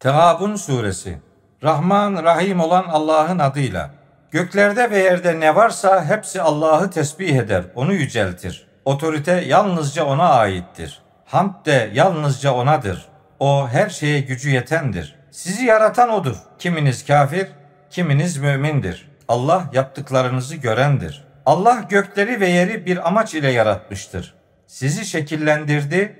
Tehabun suresi Rahman Rahim olan Allah'ın adıyla. Göklerde ve yerde ne varsa hepsi Allah'ı tesbih eder, onu yüceltir. Otorite yalnızca ona aittir. Hamd de yalnızca onadır. O her şeye gücü yetendir. Sizi yaratan odur. Kiminiz kafir, kiminiz mümindir. Allah yaptıklarınızı görendir. Allah gökleri ve yeri bir amaç ile yaratmıştır. Sizi şekillendirdi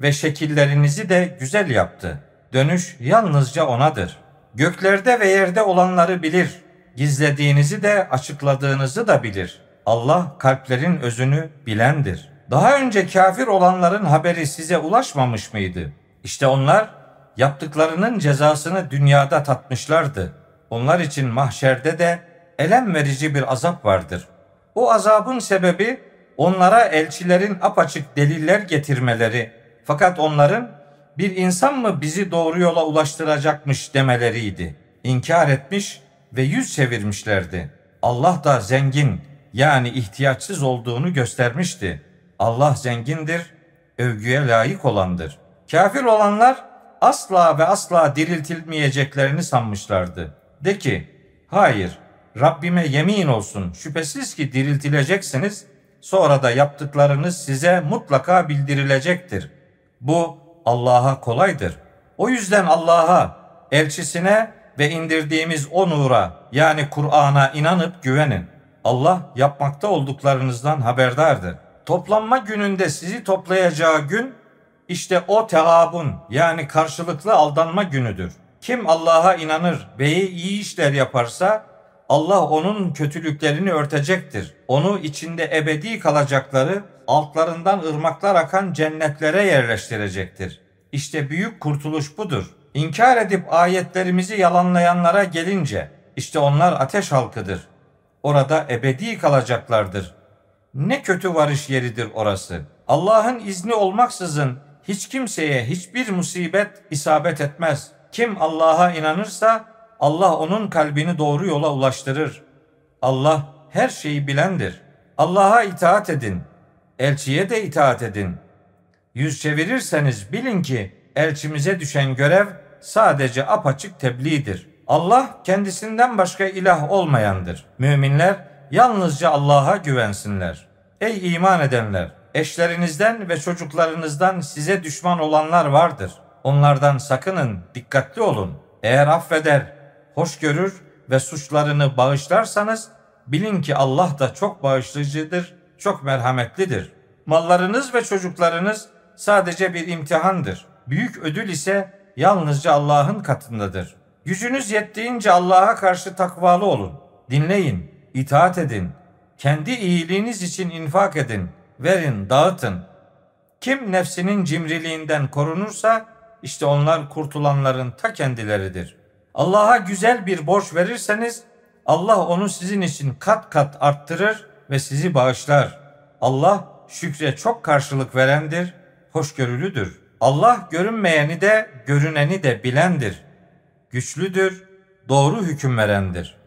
ve şekillerinizi de güzel yaptı. Dönüş yalnızca onadır. Göklerde ve yerde olanları bilir. Gizlediğinizi de açıkladığınızı da bilir. Allah kalplerin özünü bilendir. Daha önce kafir olanların haberi size ulaşmamış mıydı? İşte onlar yaptıklarının cezasını dünyada tatmışlardı. Onlar için mahşerde de elem verici bir azap vardır. O azabın sebebi onlara elçilerin apaçık deliller getirmeleri fakat onların bir insan mı bizi doğru yola ulaştıracakmış demeleriydi. İnkar etmiş ve yüz çevirmişlerdi. Allah da zengin yani ihtiyaçsız olduğunu göstermişti. Allah zengindir, övgüye layık olandır. Kafir olanlar asla ve asla diriltilmeyeceklerini sanmışlardı. De ki, hayır, Rabbime yemin olsun şüphesiz ki diriltileceksiniz, sonra da yaptıklarınız size mutlaka bildirilecektir. Bu Allah'a kolaydır. O yüzden Allah'a, elçisine ve indirdiğimiz o nura yani Kur'an'a inanıp güvenin. Allah yapmakta olduklarınızdan haberdardır. Toplanma gününde sizi toplayacağı gün işte o tehabun yani karşılıklı aldanma günüdür. Kim Allah'a inanır ve iyi işler yaparsa Allah onun kötülüklerini örtecektir. Onu içinde ebedi kalacakları altlarından ırmaklar akan cennetlere yerleştirecektir. İşte büyük kurtuluş budur. İnkar edip ayetlerimizi yalanlayanlara gelince işte onlar ateş halkıdır. Orada ebedi kalacaklardır. Ne kötü varış yeridir orası. Allah'ın izni olmaksızın hiç kimseye hiçbir musibet isabet etmez. Kim Allah'a inanırsa Allah onun kalbini doğru yola ulaştırır. Allah her şeyi bilendir. Allah'a itaat edin. Elçiye de itaat edin. Yüz çevirirseniz bilin ki elçimize düşen görev sadece apaçık tebliğdir. Allah kendisinden başka ilah olmayandır. Müminler yalnızca Allah'a güvensinler. Ey iman edenler! Eşlerinizden ve çocuklarınızdan size düşman olanlar vardır. Onlardan sakının, dikkatli olun. Eğer affeder, hoş görür ve suçlarını bağışlarsanız bilin ki Allah da çok bağışlayıcıdır, çok merhametlidir. Mallarınız ve çocuklarınız sadece bir imtihandır. Büyük ödül ise yalnızca Allah'ın katındadır. Gücünüz yettiğince Allah'a karşı takvalı olun. Dinleyin, itaat edin. Kendi iyiliğiniz için infak edin. Verin, dağıtın. Kim nefsinin cimriliğinden korunursa işte onlar kurtulanların ta kendileridir. Allah'a güzel bir borç verirseniz Allah onu sizin için kat kat arttırır ve sizi bağışlar. Allah şükre çok karşılık verendir, hoşgörülüdür. Allah görünmeyeni de görüneni de bilendir. Güçlüdür, doğru hüküm verendir.''